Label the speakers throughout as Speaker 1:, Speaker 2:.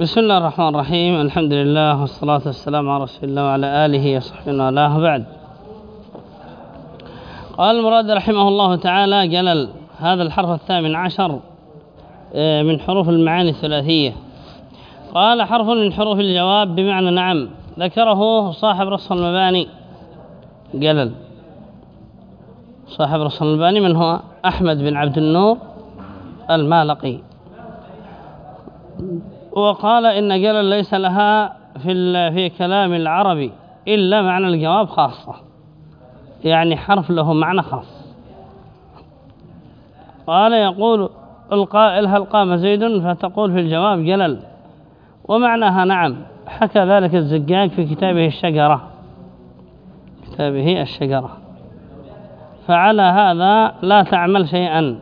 Speaker 1: بسم الله الرحمن الرحيم الحمد لله والصلاة والسلام على رسول الله وعلى آله وصحبه وعلاه بعد قال المراد رحمه الله تعالى جلل هذا الحرف الثامن عشر من حروف المعاني الثلاثية قال حرف من حروف الجواب بمعنى نعم ذكره صاحب رص المباني جلل صاحب رص المباني من هو أحمد بن عبد النور المالقي وقال إن جلل ليس لها في في كلام العربي إلا معنى الجواب خاصة. يعني حرف له معنى خاص. قال يقول القائل هل قام زيد فتقول في الجواب جلل ومعناها نعم حكى ذلك الزجاج في كتابه الشجرة. كتابه الشجرة. فعلى هذا لا تعمل شيئا.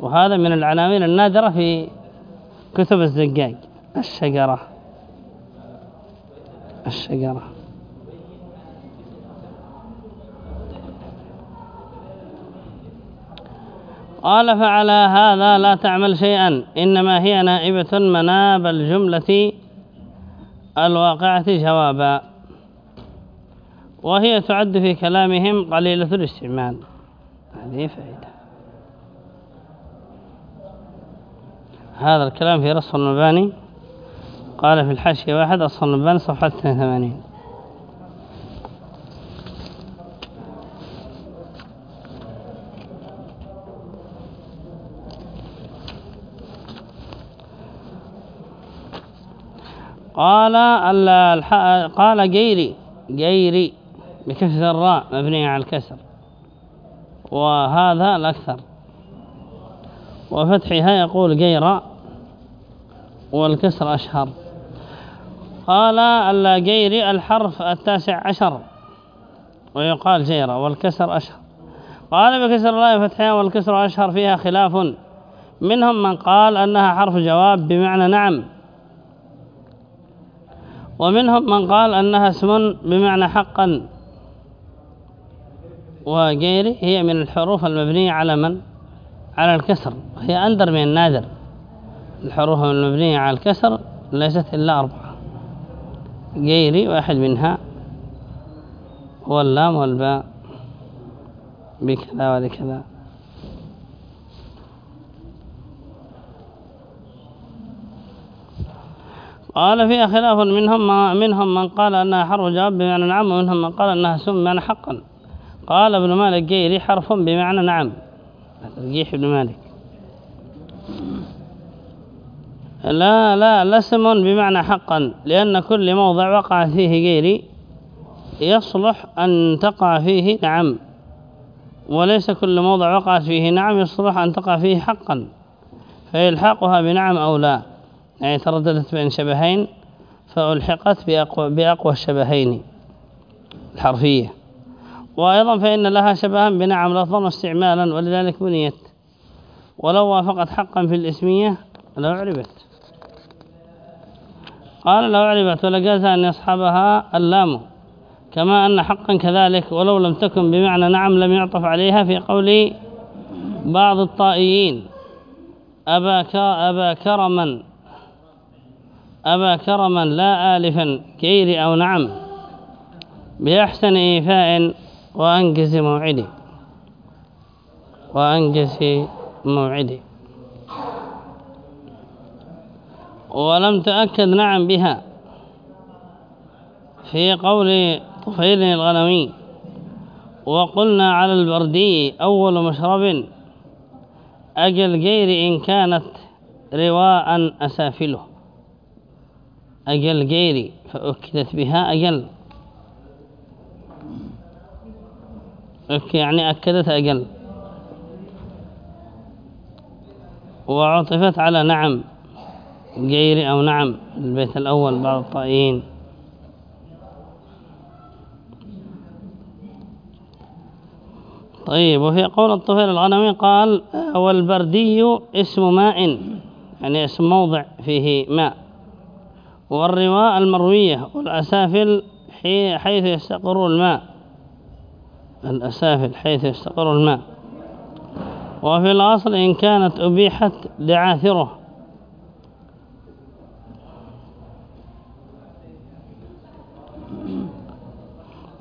Speaker 1: وهذا من العناوين النادرة في كتب الزجاج. الشجرة. الشجرة. قال فعلى هذا لا تعمل شيئا. إنما هي نائبة مناب الجملة الواقعة جوابا. وهي تعد في كلامهم قليلة الاستعمال. هذه فائدة. هذا الكلام في رص المباني. قال في الحاشية واحد أصل المباني صفحة 82 قال قال جيري جيري بكسر الراء مبنية على الكسر. وهذا الأكثر. وفتحها يقول جيرا. والكسر أشهر. قال الجيري الحرف التاسع عشر. ويقال جيرا والكسر أشهر. قال بكسر الله فتحها والكسر أشهر فيها خلاف. منهم من قال أنها حرف جواب بمعنى نعم. ومنهم من قال أنها اسم بمعنى حقا. وغيره هي من الحروف المبنية على من؟ على الكسر. هي أندر من النادر. الحروف المبنية على الكسر ليست إلا أربعة. غيري واحد منها هو اللام والباء. بكذا ولكذا قال فيها خلاف منهم منهم من قال أنها حرف جواب بمعنى نعم ومنهم من قال أنها سم بمعنى حقا. قال ابن مالك جيري حرف بمعنى نعم. ترجيح ابن مالك. لا لا لسم بمعنى حقا لأن كل موضع وقع فيه غيري يصلح أن تقع فيه نعم وليس كل موضع وقعت فيه نعم يصلح أن تقع فيه حقا فيلحقها بنعم أو لا. يعني ترددت بين شبهين فألحقت بأقوى, بأقوى الشبهين الحرفية. وأيضا فإن لها شبها بنعم لفظا واستعمالا ولذلك بنيت. ولو وافقت حقا في الإسمية لو عربت قال لو عربت ولجاز أن يصحبها اللام كما أن حقا كذلك ولو لم تكن بمعنى نعم لم يعطف عليها في قول بعض الطائيين. أبا, أبا كرما أبا كرما لا آلفا كير أو نعم بأحسن إيفاء وأنجز موعدي وأنجز موعدي. ولم تأكد نعم بها. في قول طفيل الغنمي وقلنا على البردي أول مشرب أجل غير إن كانت رواء أسافله. أجل غير فأكدت بها أجل. يعني أكدت أقل وعطفت على نعم. غير أو نعم البيت الأول بعض الطائين طيب وفي قول الطفيل الغنمي قال والبردي اسم ماء يعني اسم موضع فيه ماء. والرواء المروية والأسافل حيث يستقر الماء. الأسافل حيث يستقر الماء. وفي الأصل إن كانت أبيحت دعاثره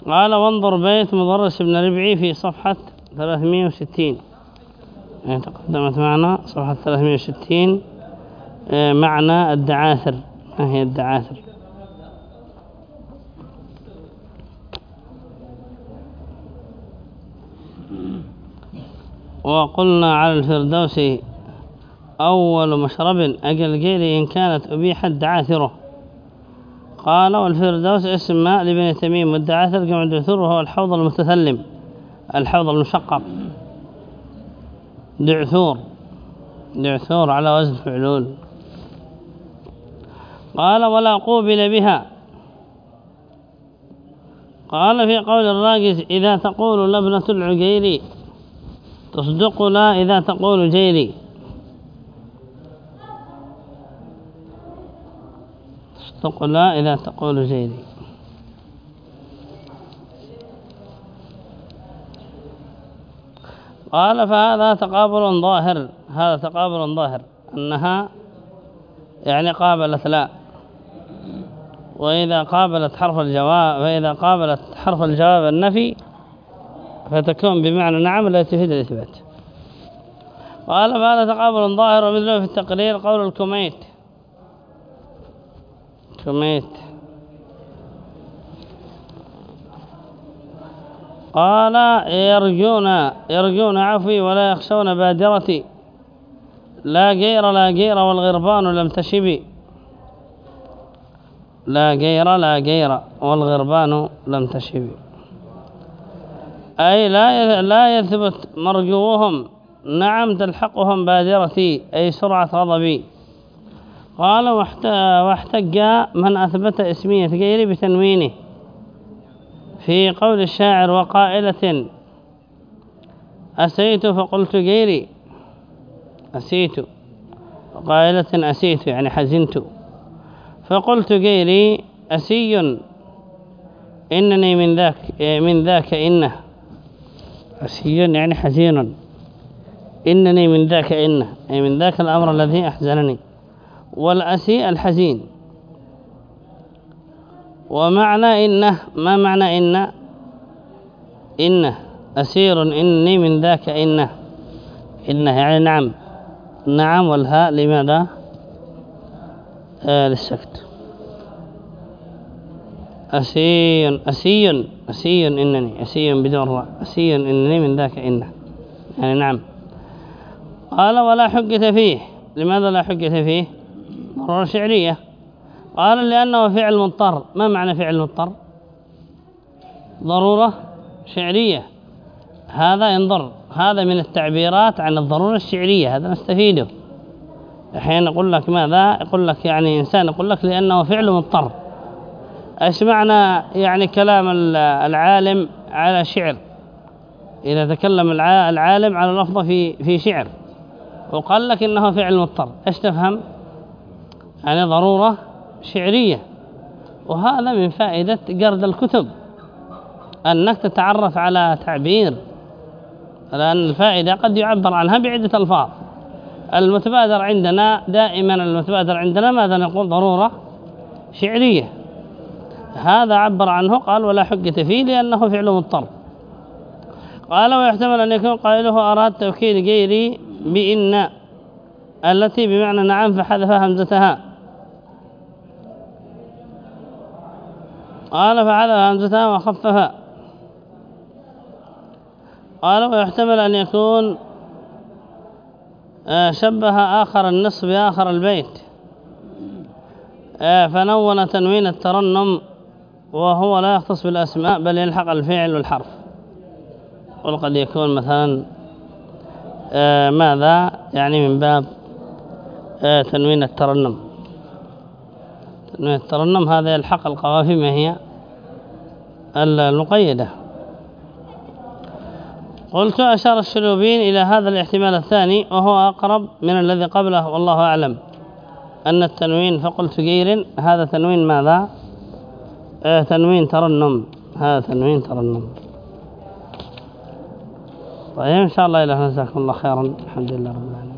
Speaker 1: قال وانظر بيت مضرس بن ربعي في صفحة 360 يعني تقدمت معنا صفحة 360 آه، معنى الدعاثر. ما هي الدعاثر؟ وقلنا على الفردوس أول مشرب أجل قيل إن كانت أبيحت دعاثره. قال والفردوس اسم ماء لبن تميم والدعاثر جمع دعثور وهو الحوض المتثلم الحوض المشقق. دعثور دعثور على وزن فعلول. قال ولا قوبل بها. قال في قول الراجز إذا تقول لبنة العقيري تصدق لا إذا تقول جيري. تصدق لا إذا تقول جيري قال فهذا تقابل ظاهر هذا تقابل ظاهر أنها يعني قابلت لا. وإذا قابلت حرف الجواب وإذا قابلت حرف الجواب النفي فتكون بمعنى نعم لا تفيد الإثبات. قال فهذا تقابل ظاهر ومثله في التقرير قول الكميت. كميت قال يرجون يرجون عفوي ولا يخشون بادرتي. لا غير لا غير والغربان لم تشبي. لا غير لا غير والغربان لم تشبي. أي لا لا يثبت مرجوهم نعم تلحقهم بادرتي أي سرعة غضبي. قال واحتج من أثبت اسمية غيري بتنوينه في قول الشاعر وقائلة أسيت؟ فقلت غيري أسيت. وقائلة أسيت يعني حزنت. فقلت غيري أسي. إنني من ذاك من ذاك إنه. أسي يعني حزين. إنني من ذاك إنه أي من ذاك الأمر الذي أحزنني. والأسي الحزين. ومعنى إنه ما معنى إن إنه أسير إني من ذاك إنه. إنه يعني نعم. نعم والهاء لماذا؟ آه للسكت. أسي أسي أسي إنني أسي بدون راء أسي إنني من ذاك إنه. يعني نعم. قال ولا حجة فيه. لماذا لا حجة فيه؟ ضرورة شعرية قال لأنه فعل مضطر. ما معنى فعل مضطر؟ ضرورة شعرية هذا ينظر هذا من التعبيرات عن الضرورة الشعرية هذا نستفيده. الحين يقول لك ماذا؟ يقول لك يعني إنسان يقول لك لأنه فعل مضطر. إيش معنى يعني كلام العالم على شعر؟ إذا تكلم العالم على لفظة في في شعر. وقال لك إنه فعل مضطر. إيش تفهم؟ يعني ضرورة شعرية. وهذا من فائدة قرد الكتب أنك تتعرف على تعبير لأن الفائدة قد يعبر عنها بعدة ألفاظ. المتبادر عندنا دائما المتبادر عندنا ماذا نقول؟ ضرورة شعرية. هذا عبر عنه قال ولا حجة فيه لأنه فعل مضطر قال ويحتمل أن يكون قائله أراد توكيد غيري بإن التي بمعنى نعم فحذف همزتها قال فحذف همزتها وخففها قال ويحتمل أن يكون آه، شبه آخر النص بآخر البيت. آه، فنون تنوين الترنم وهو لا يختص بالأسماء بل يلحق الفعل والحرف. وقد يكون مثلا آه، ماذا؟ يعني من باب تنوين الترنم. الترنم هذا يلحق القوافي ما هي المقيدة. قلت أشار الشلوبين إلى هذا الاحتمال الثاني وهو أقرب من الذي قبله والله أعلم. أن التنوين فقلت غير هذا تنوين ماذا؟ آه تنوين ترنم. هذا تنوين ترنم. طيب إن شاء الله إله نزاكم الله خيرا. الحمد لله رب العالمين.